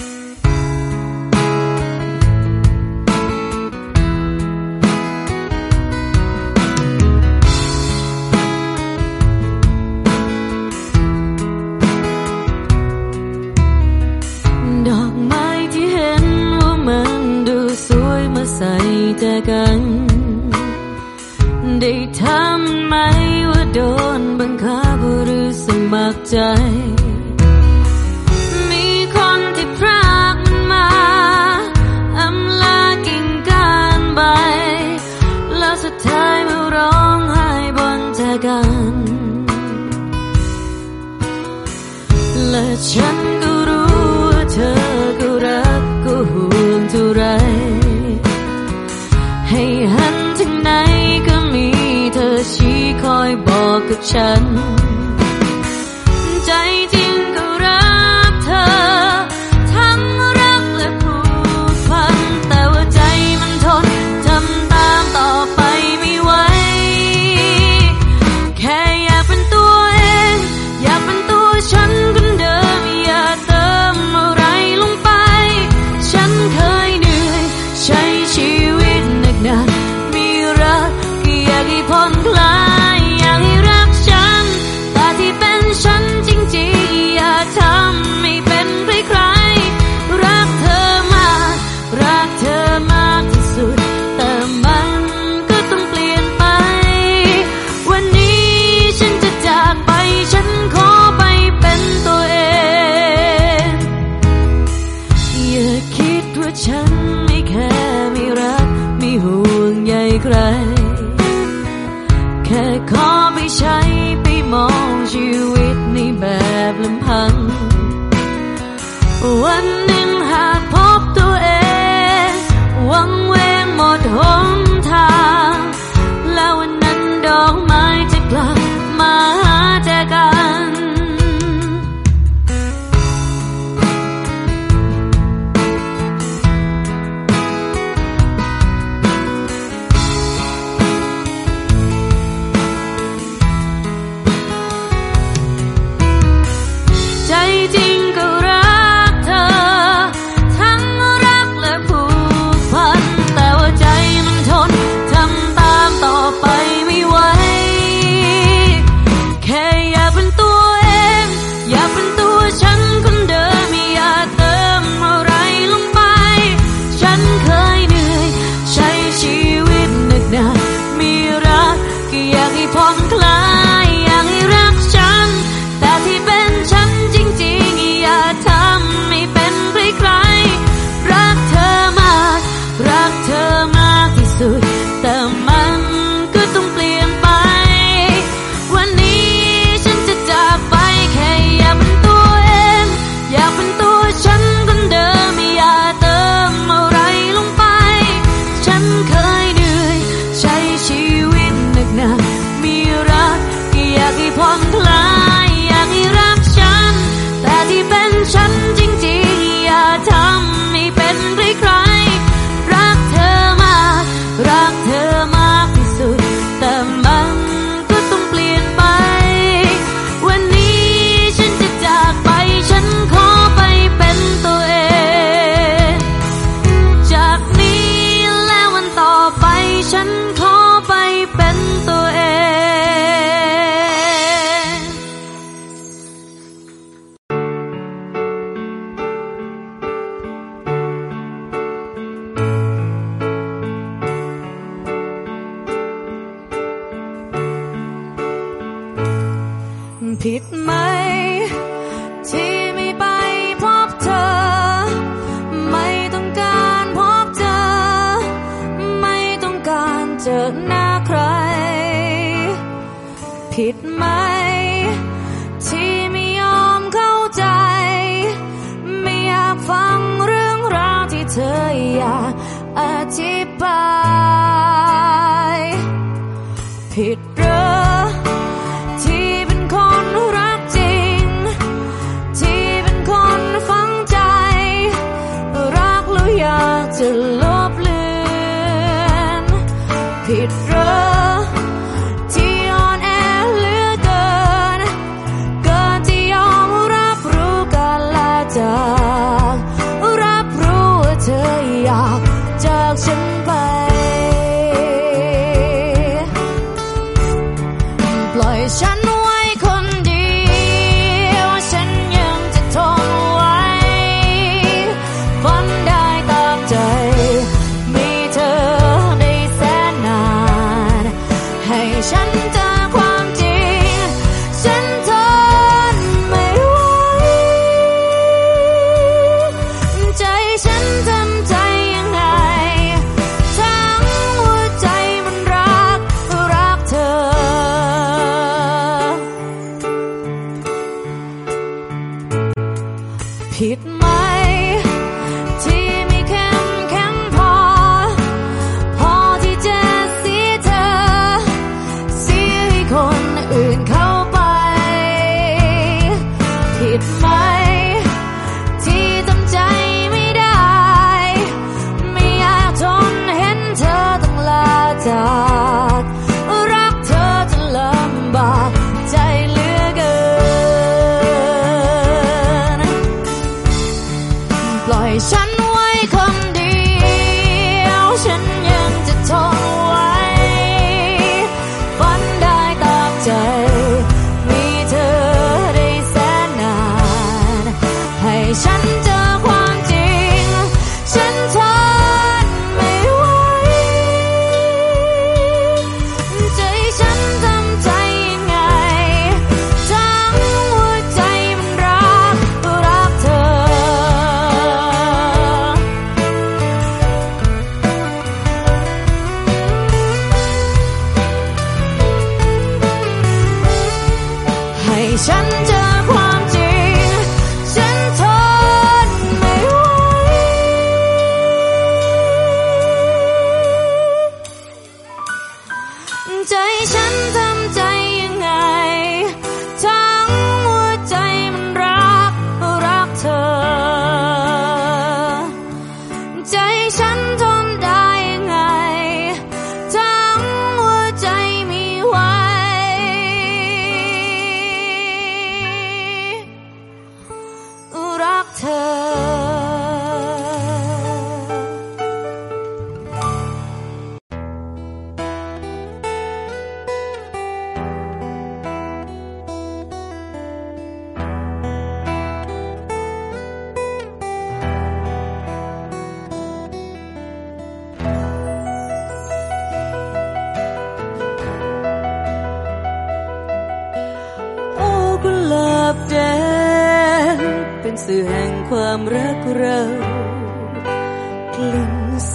ด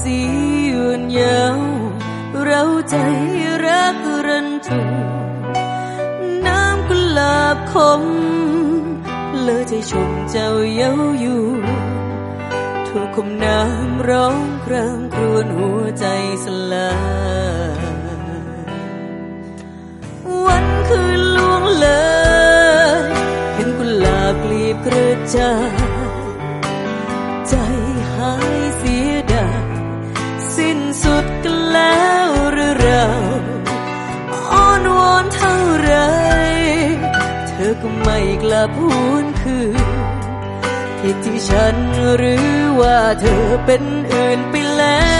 สียืนยาวเราใจรักรันทุน้ำกุลาบคมเลอใจชมเจ้าเย้าอยู่ถูกคมน้ำร้องครางครวญหัวใจสลายวันคืนล่วงเลย เห็นกุหลาบกลีบกระจาย ก็ไม่กลับพูนคืนผิดที่ฉันหรือว่าเธอเป็นอื่นไปแล้ว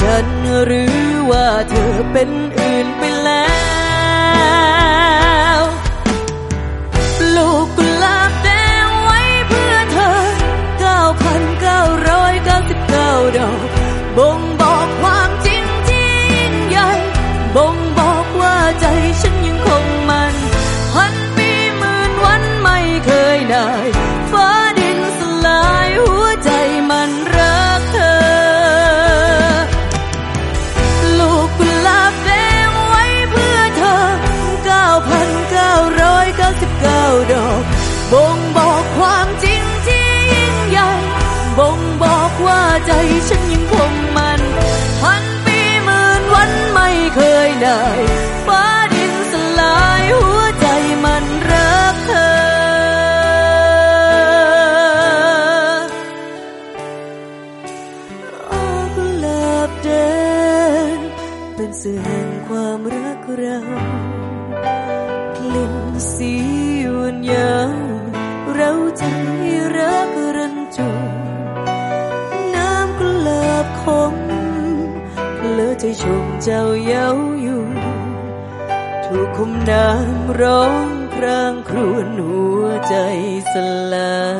ฉันหรือว่าเธอเป็น night นางร้องครางครวญหัวใจสลาย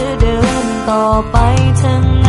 จะเดินต่อไปทางไหน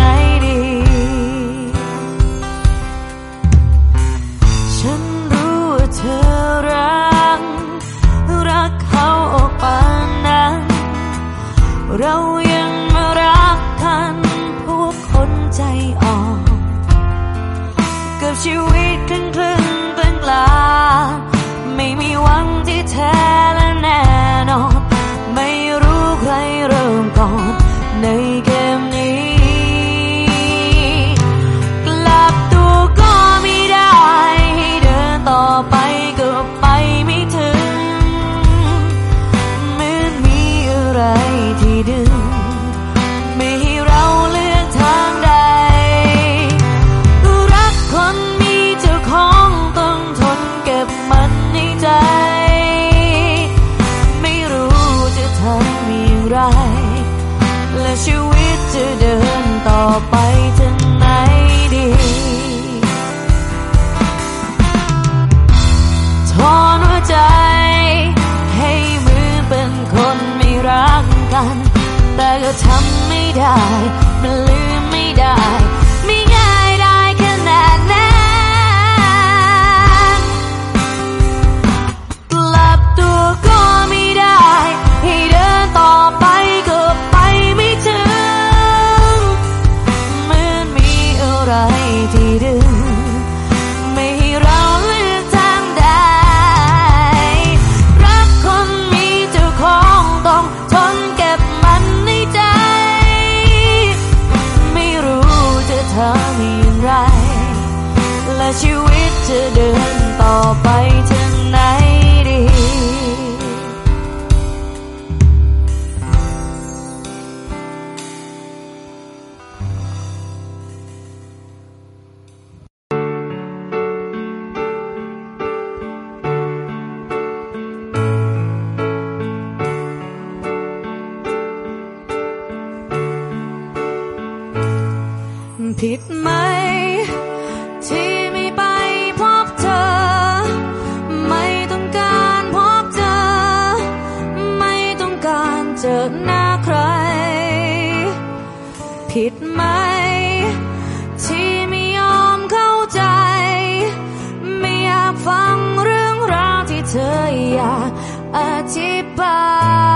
啊，阿吉巴。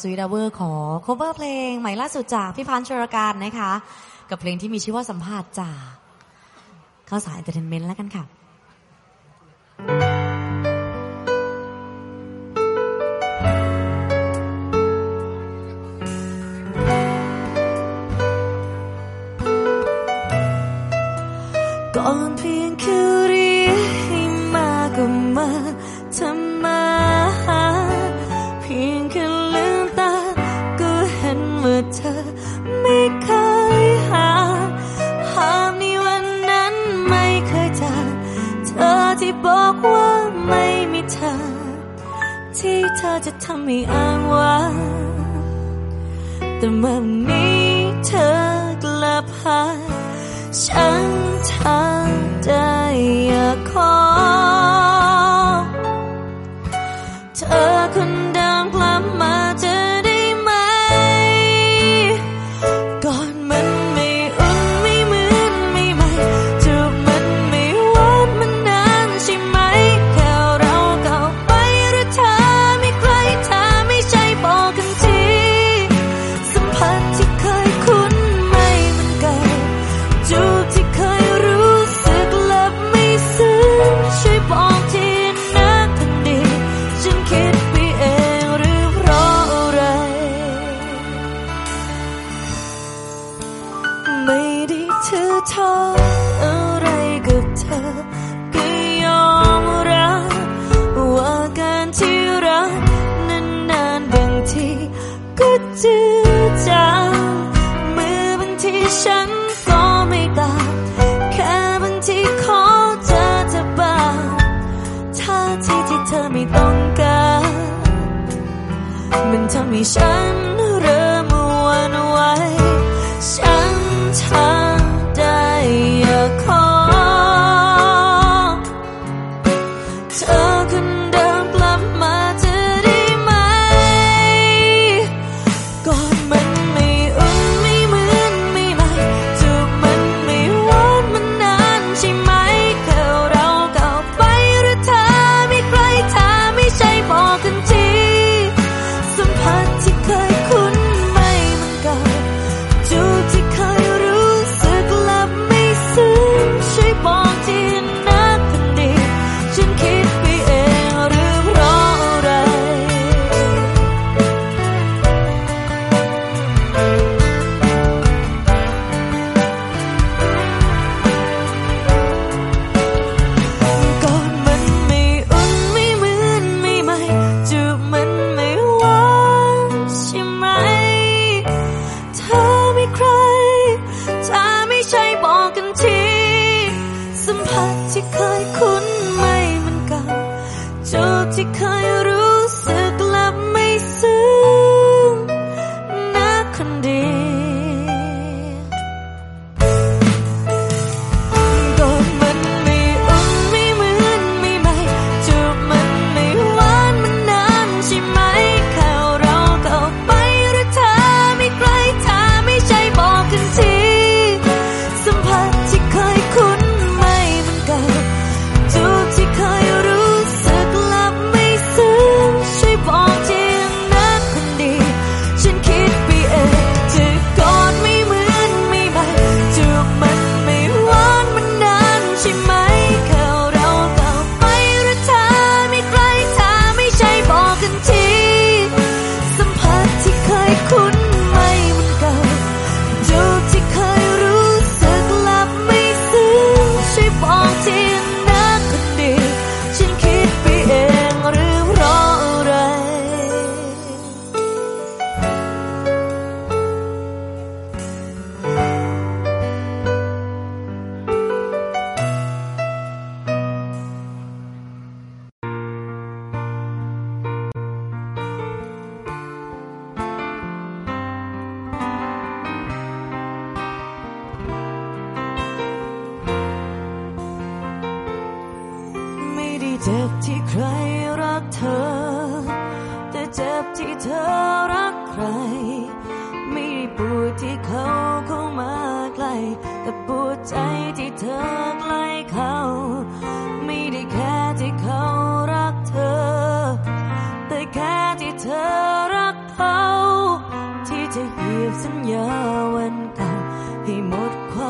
สวีดาเวอร์ขอ cover เพลงใหม่ล่าสุดจากพี่พันธ์ชรการนะคะ กับเพลงที่มีชื่อว่าสัมภาษณ์จากข้าสายเอนเตอร์เทนเมนต์แล้วกันค่ะ me hiệp dẫn nhau anh ta thì một khoa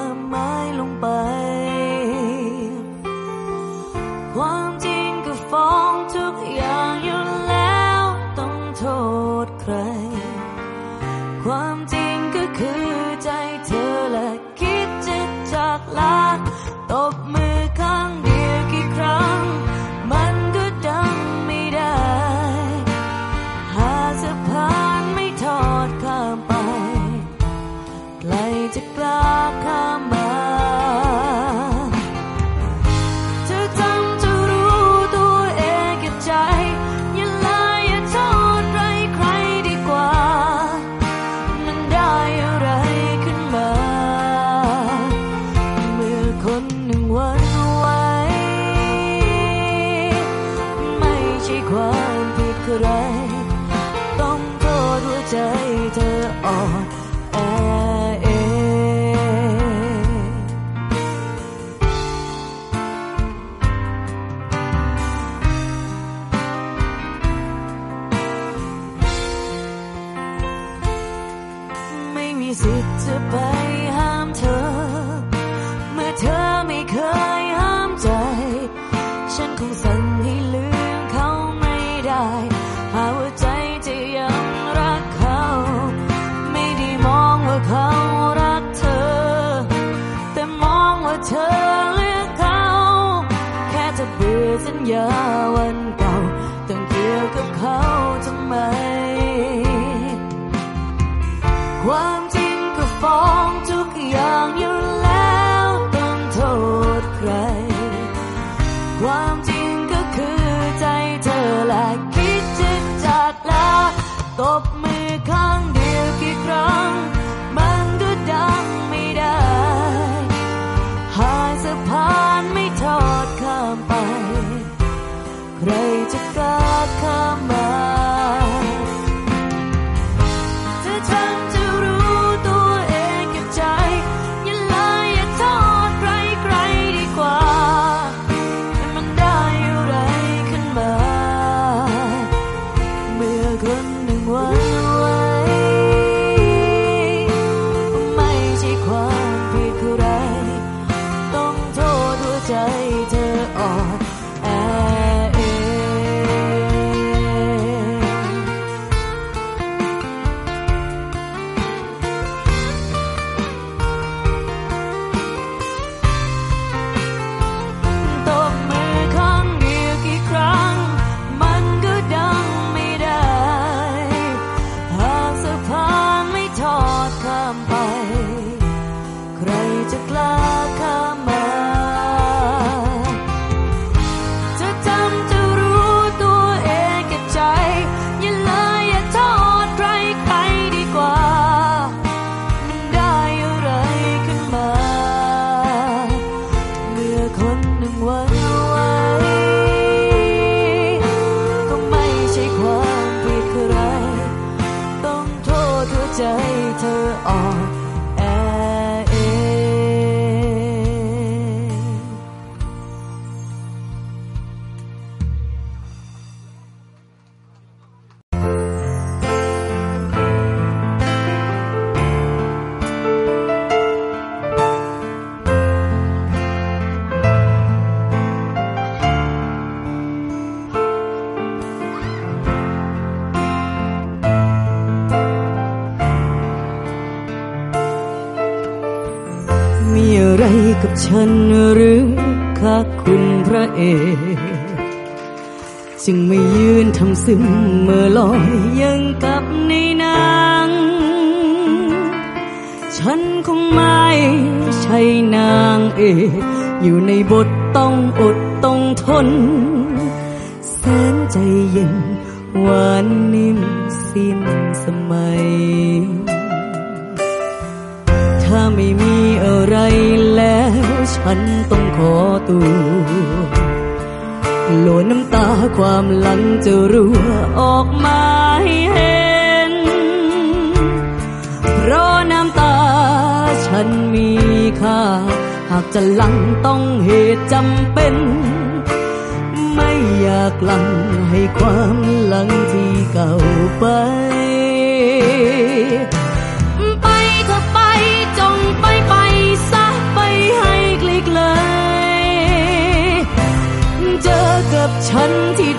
ฉันหรือค่ะคุณพระเอกจึงไม่ยืนทำซึมเมื่อลอยยังกับในนางฉันคงไม่ใช่นางเอกอยู่ในบทต้องอดต้องทน มันจะรั่วออกมาให้เห็น เพราะน้ำตาฉันมีค่า หากจะลังต้องเหตุจำเป็น ไม่อยากลังให้ความหลังที่เก่าไปฉันที่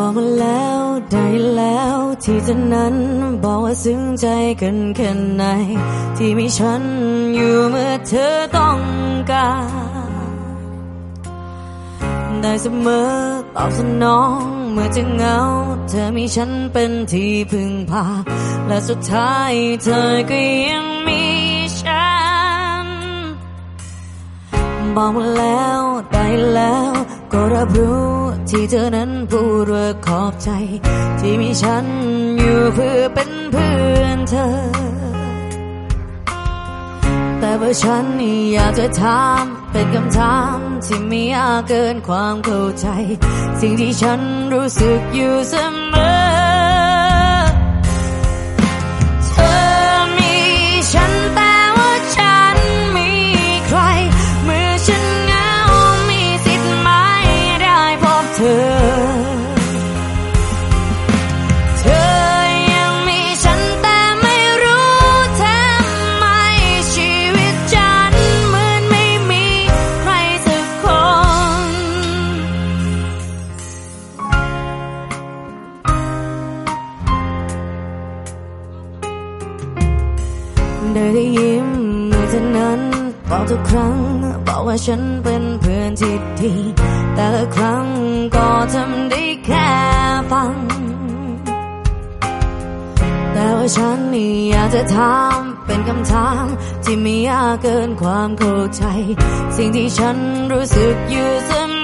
บอกมาแล้วได้แล้วที่เธอนั้นบอกว่าซึ้งใจกันแค่ไหน ที่มีฉันอยู่เมื่อเธอต้องการ ได้เสมอตอบสนองเมื่อจะเหงา เธอมีฉันเป็นที่พึ่งพา และสุดท้ายเธอก็ยังมีฉัน บอกมาแล้วได้แล้วก็รับรู้ ที่เธอนั้นพูดว่าขอบใจ ที่มีฉันอยู่เพื่อเป็นเพื่อนเธอ แต่ว่าฉันนี่อยากจะถามเป็นคำถามที่ไม่ยากเกินความเข้าใจ สิ่งที่ฉันรู้สึกอยู่เสมอ กครั้งบอกว่าฉันเป็นเพื่อนที่ดี แต่ละครั้งก็ทำได้แค่ฟัง แต่ว่าฉันนี่อยากจะถามเป็นคำถามที่ไม่ยากเกินความเข้าใจ สิ่งที่ฉันรู้สึกอยู่เสมอ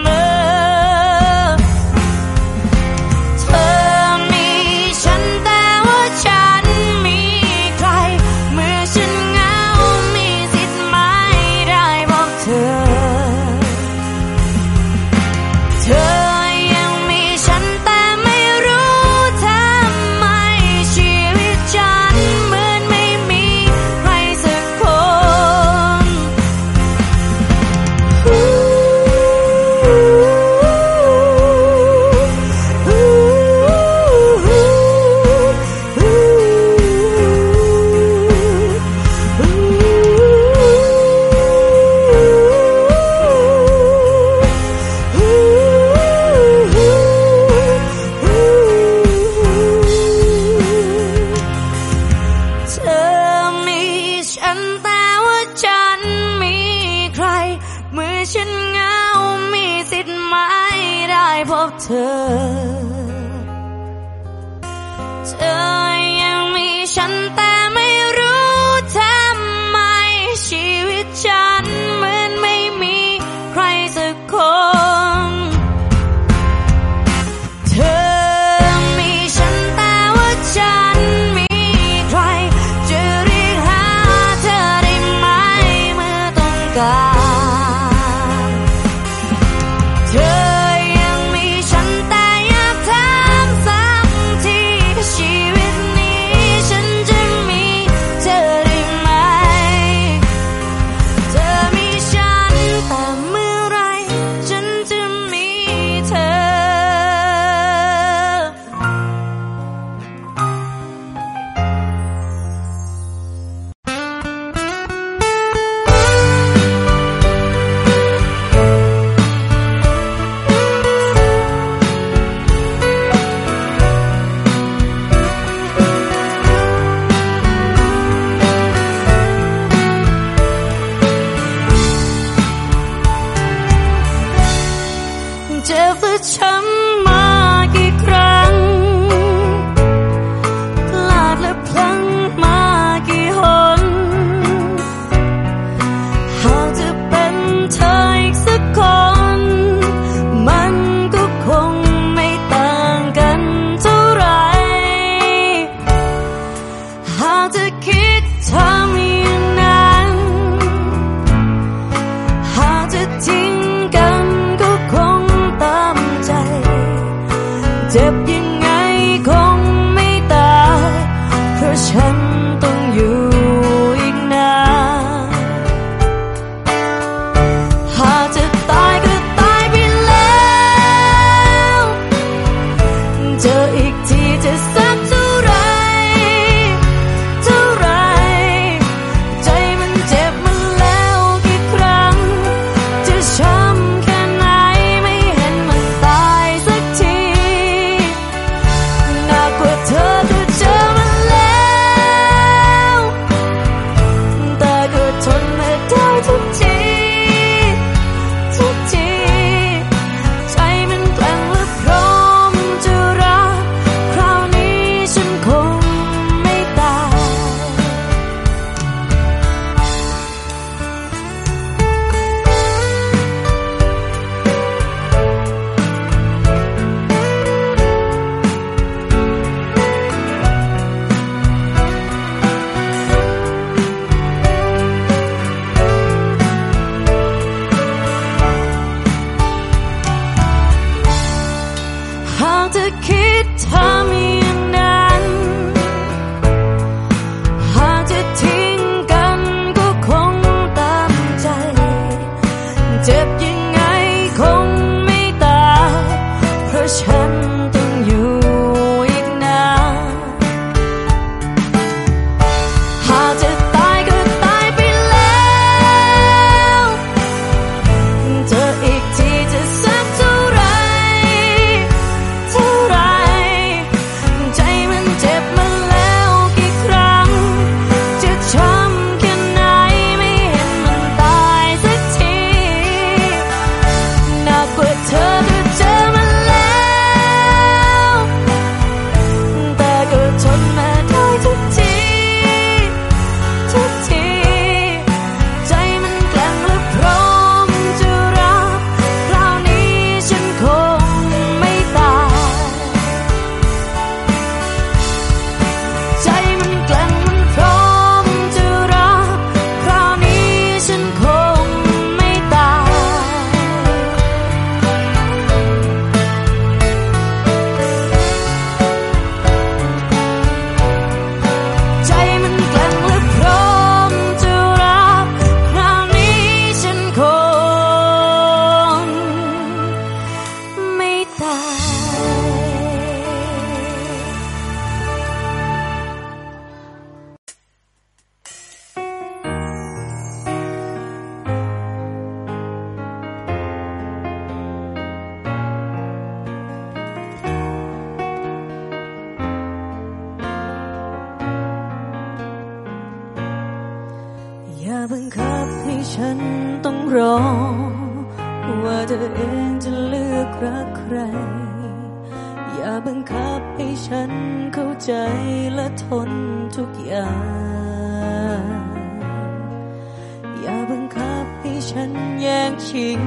มันแย่งชิง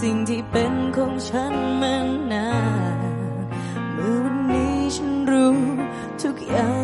สิ่งที่เป็นของฉันมานานเมื่อวันนี้ฉันรู้ทุกอย่าง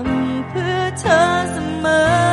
ำเพื่อเธอเสมอ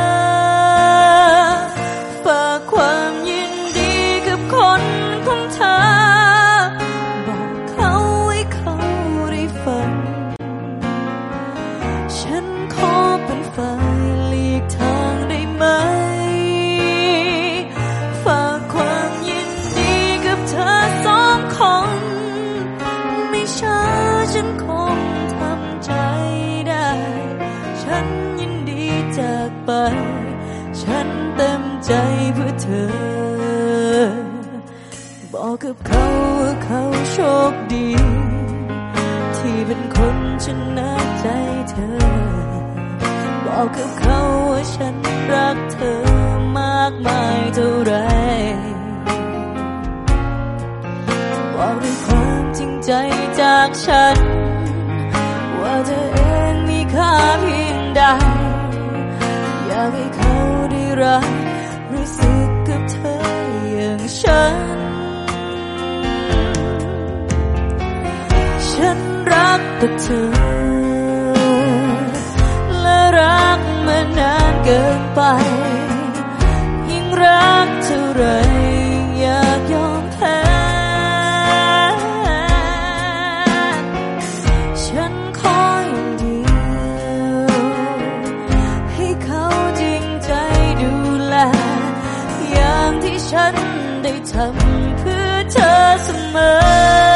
ดี ที่เป็นคนชนะใจเธอ บอกกับเขาว่าฉันรักเธอมากมายเท่าไรบอกด้วยความจริงใจจากฉัน กับเธอ และรักมานานเกินไป ยิ่งรักเท่าไรอยากยอมแพ้ ฉันขออย่างเดียวให้เขาจริงใจดูแลอย่างที่ฉันได้ทำเพื่อเธอเสมอ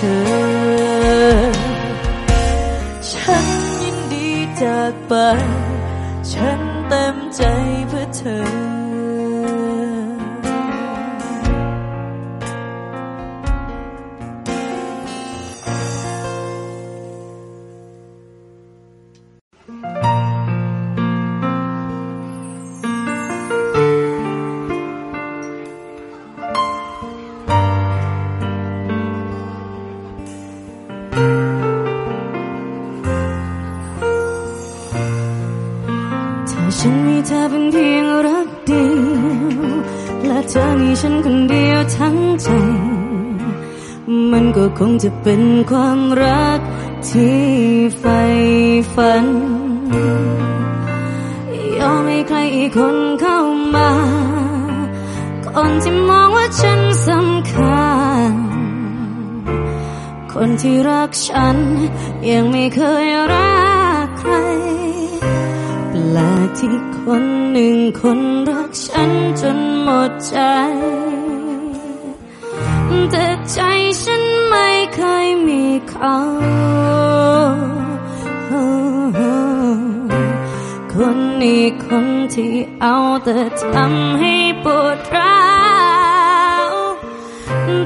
เธอ ฉันยินดีจากไป จะเป็นความรัก คนนี้คนที่เอาแต่ทำให้ปวดร้าว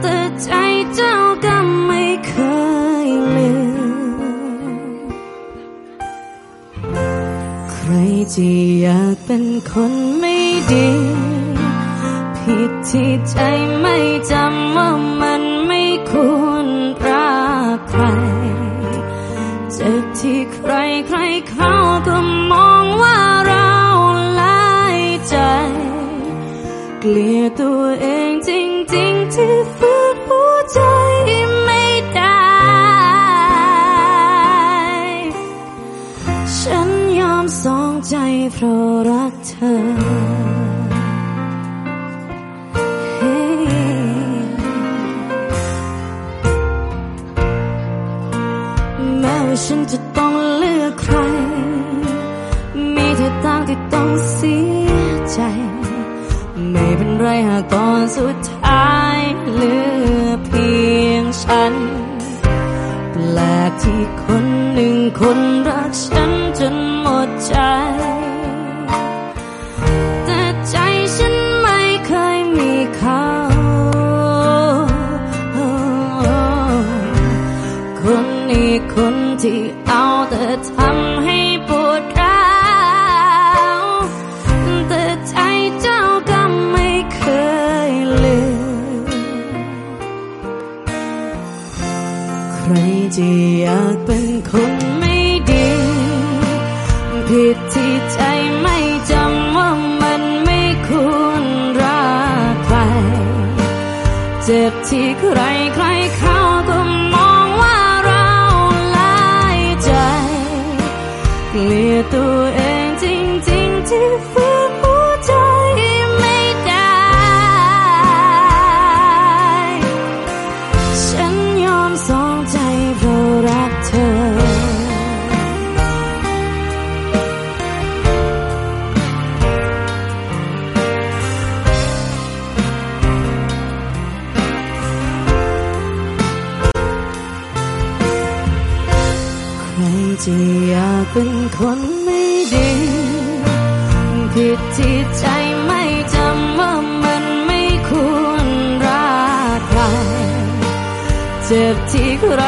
แต่ใจเจ้าก็ไม่เคยลืมใครที่อยากเป็นคนไม่ดี ผิดที่ใจไม่จำว่า ตัวเองจริงๆที่ฟื้นหัวใจไม่ได้ ฉันยอมสองใจเพราะรัก ที่คนหนึ่งคนรักฉันจนหมดใจ คงไม่ดีผิดที่ใจไม่จำว่ามันไม่ควรรักใคร เจ็บที่ใครใคร คนไม่ดีผิดที่ใจไม่จำว่ามันไม่ควรรักใครเจ็บที่ใคร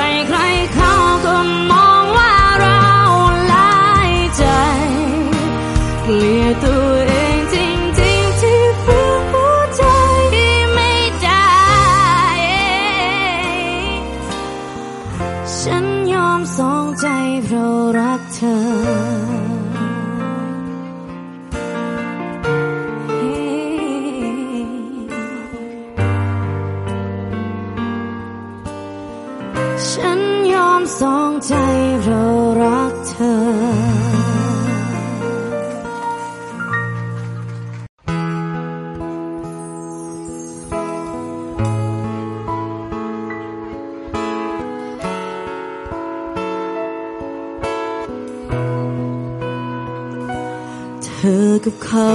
กับเขา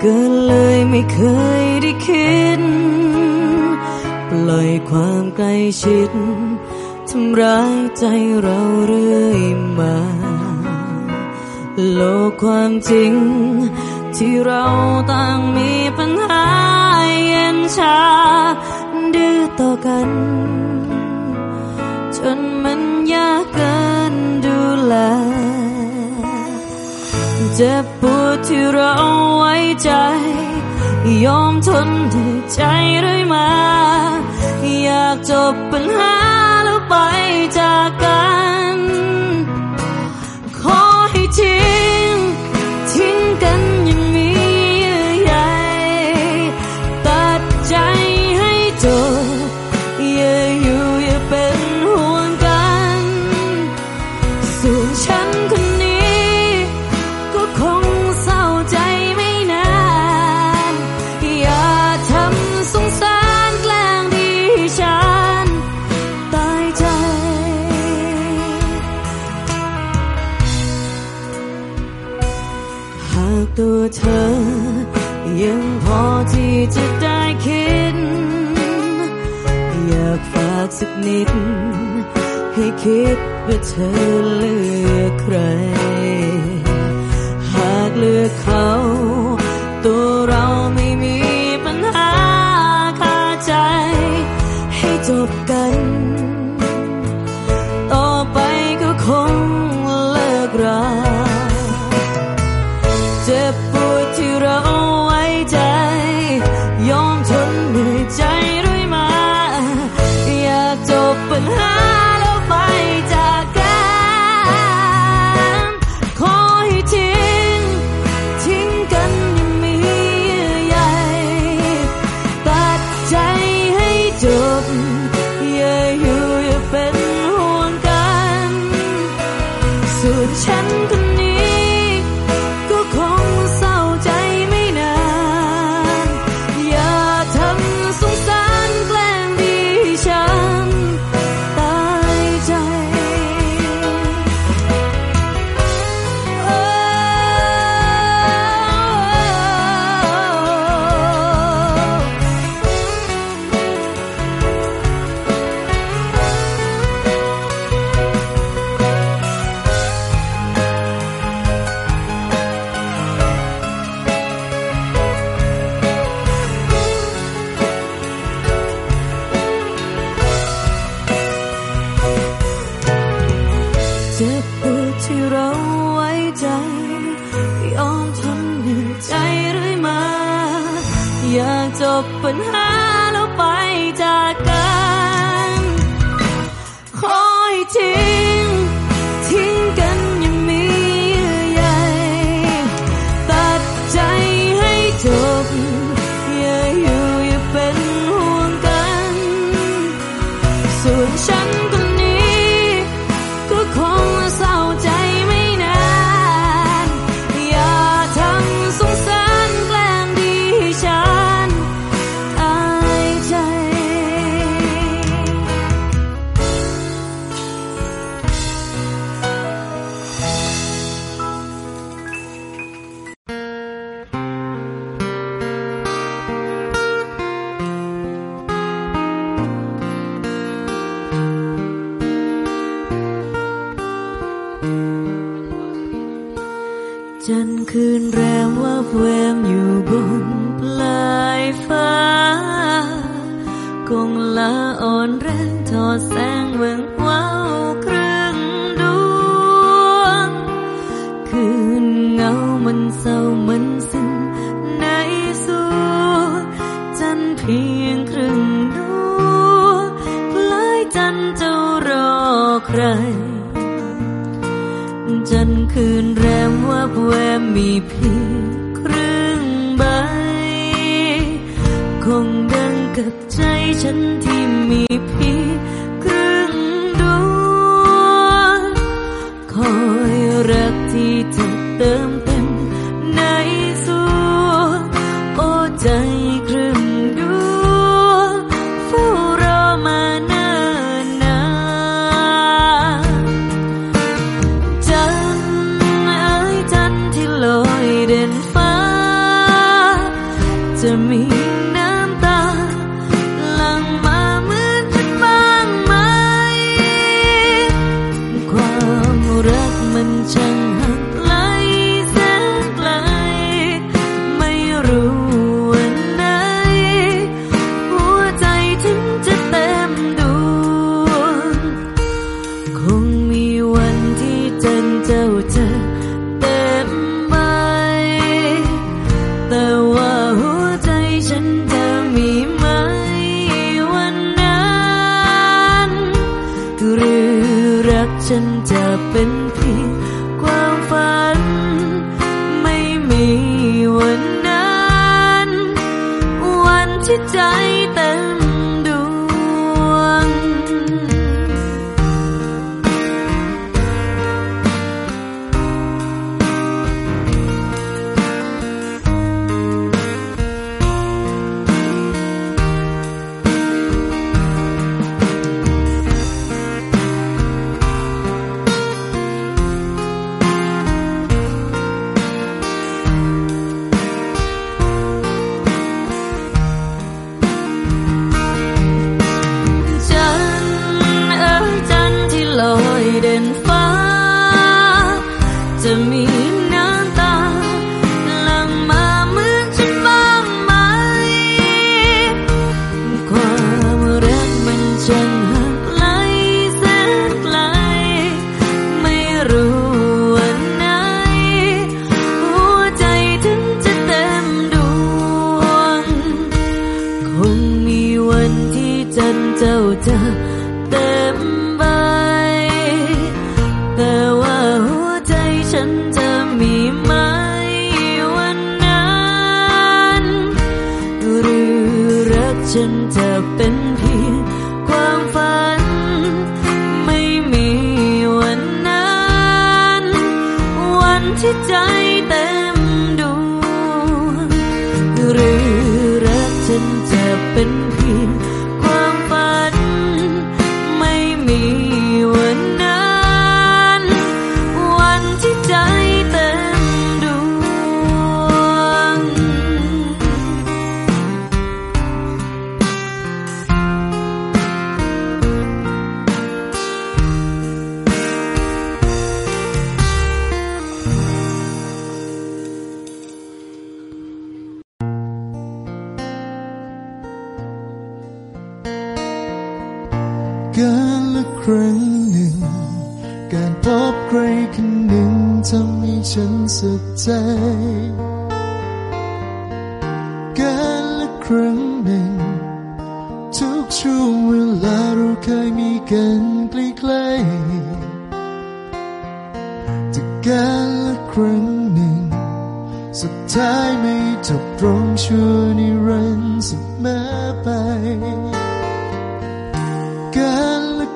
เกินเลยไม่เคยได้คิด ปล่อยความใกล้ชิดทำร้ายใจเราเรื่อยมา โลกความจริง ที่เราต่างมีปัญหาเย็นชา ดื้อต่อกัน จนมันยากเกินดูแล เจ็บปว ที่เราไว้ใจ ยอมทนด้วยใจเรื่อยมา อยากจบปัญหาแล้วไปจากกัน สักนิด ให้คิดว่าเธอเลือกใคร หากเลือกเขา ตัวเราไม่มีปัญหาคาใจ ให้จบกัน open high. die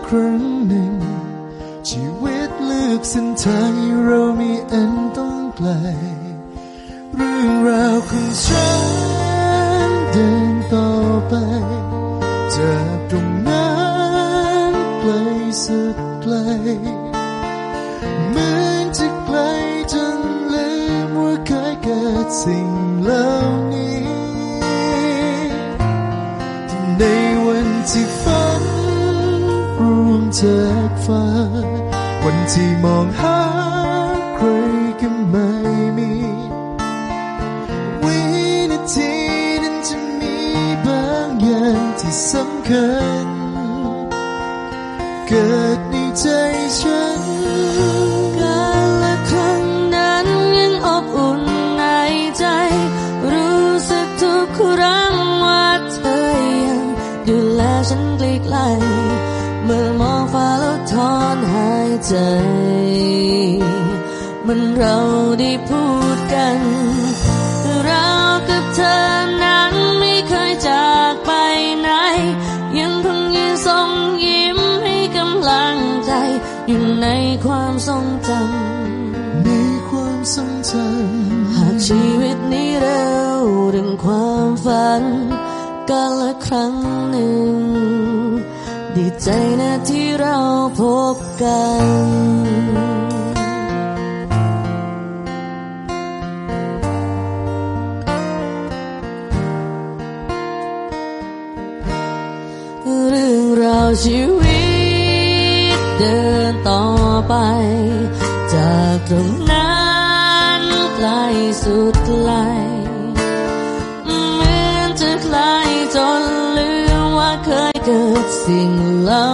ครั้งหนึ่ง ชีวิตเลือกเส้นทางที่เรามีอันต้องไกล เรื่องราวของฉัน 自忘刻。 จ มันเราได้พูดกัน เรากับเธอนั้นไม่เคยจากไปไหน ยังพึงยืนส่งยิ้มให้กำลังใจ อยู่ในความทรงจำในความทรงจำหากชีวิตนี้เร็วดึงความฝันกันละครั้งหนึ่ง ดีใจนะที่เราพบ กัน เรื่องราวชีวิตเดินต่อไป จากตรงนั้นไกลสุดไกลเหมือนจะไกลจนลืมว่าเคยเกิดสิ่งเหล่า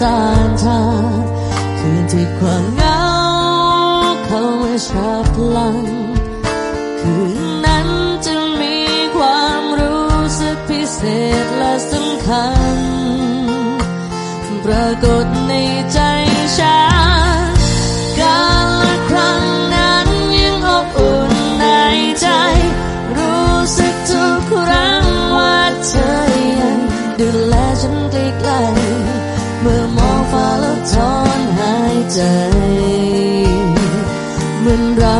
thought รื่องราว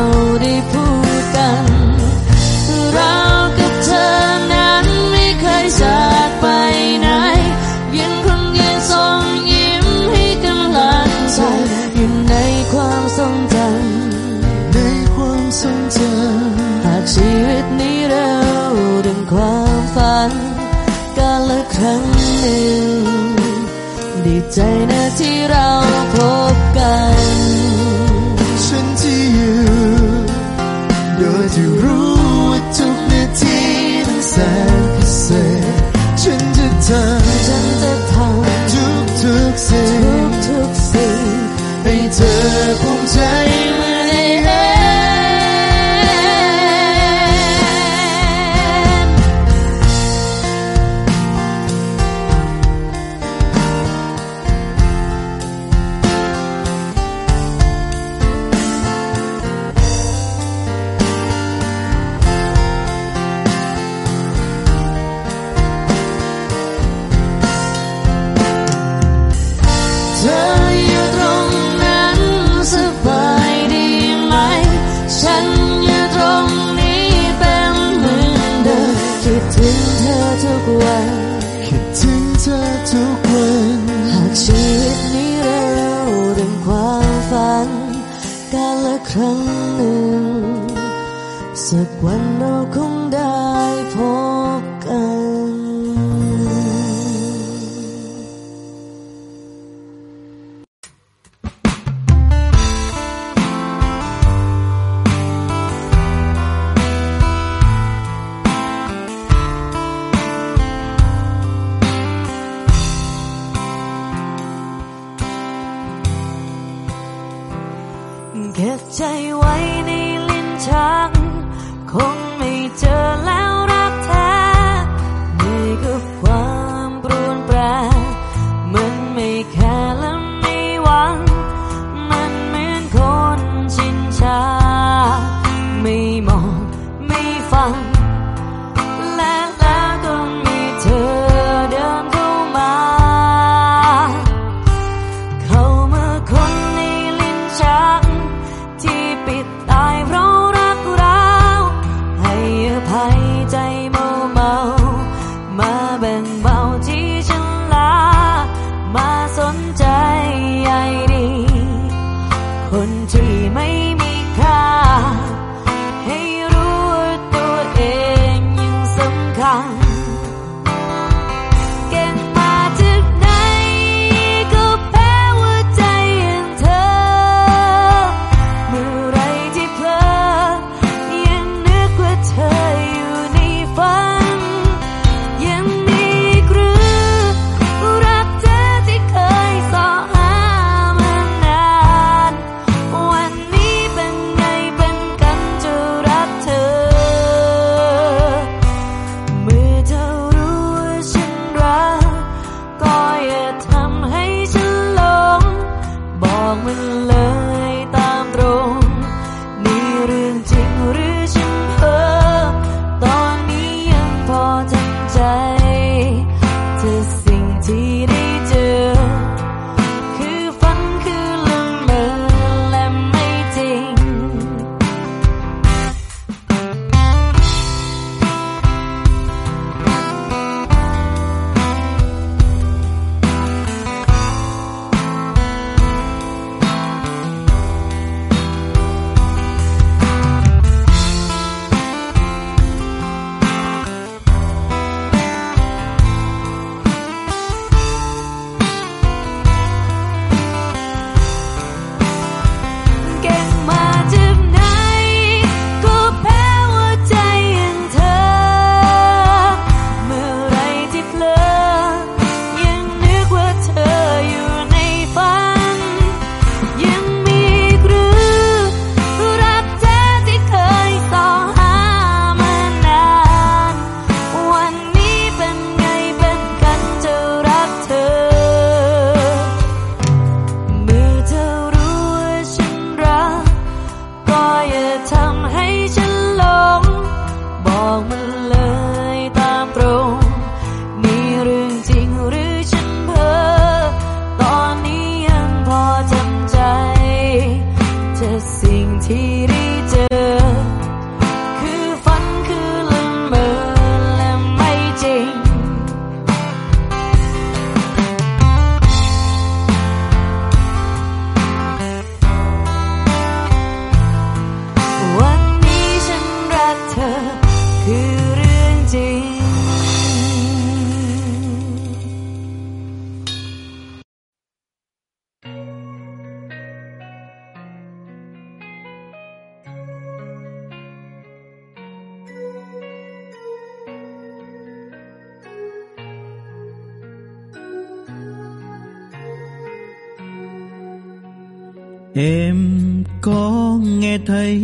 em có nghe thấy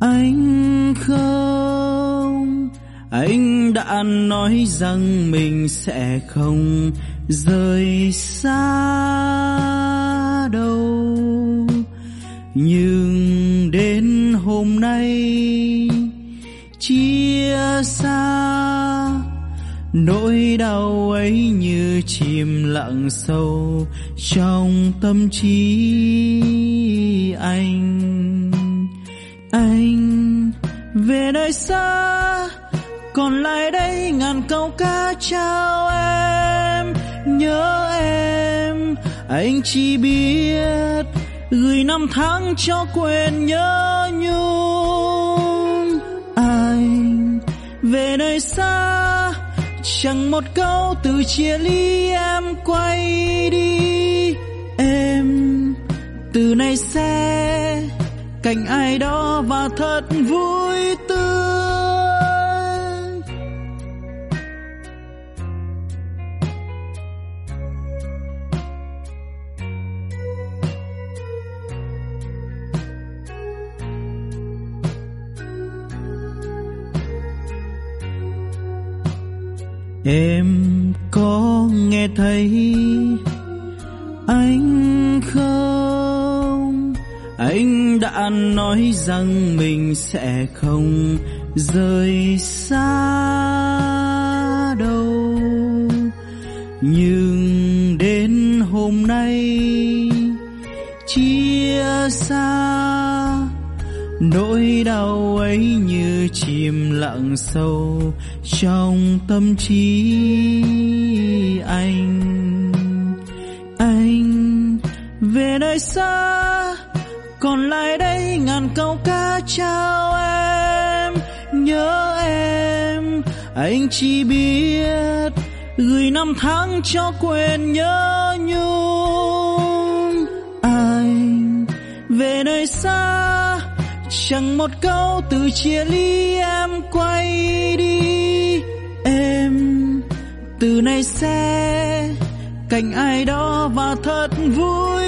anh không? Anh đã nói rằng mình sẽ không rời xa đâu. Nhưng đến hôm nay, chia xa nỗi đau ấy như chìm lặng sâu trong tâm trí anh. Anh về nơi xa, còn lại đây ngàn câu ca chào em. Nhớ em, anh chỉ biết gửi năm tháng cho quên nhớ nhung. Anh về nơi xa chẳng một câu từ chia ly em quay đi. Em, từ nay sẽ cạnh ai đó và thật vui em có nghe thấy anh không? Anh đã nói rằng mình sẽ không rời xa đâu. Nhưng đến hôm nay, chia xa nỗi đau ấy như chìm lặng sâu trong tâm trí anh. Anh về nơi xa, còn lại đây ngàn câu ca chào em. Nhớ em, anh chỉ biết gửi năm tháng cho quên nhớ nhung. Anh về nơi xa chẳng một câu từ chia ly em quay đi. Em, từ nay sẽ cạnh ai đó và thật vui.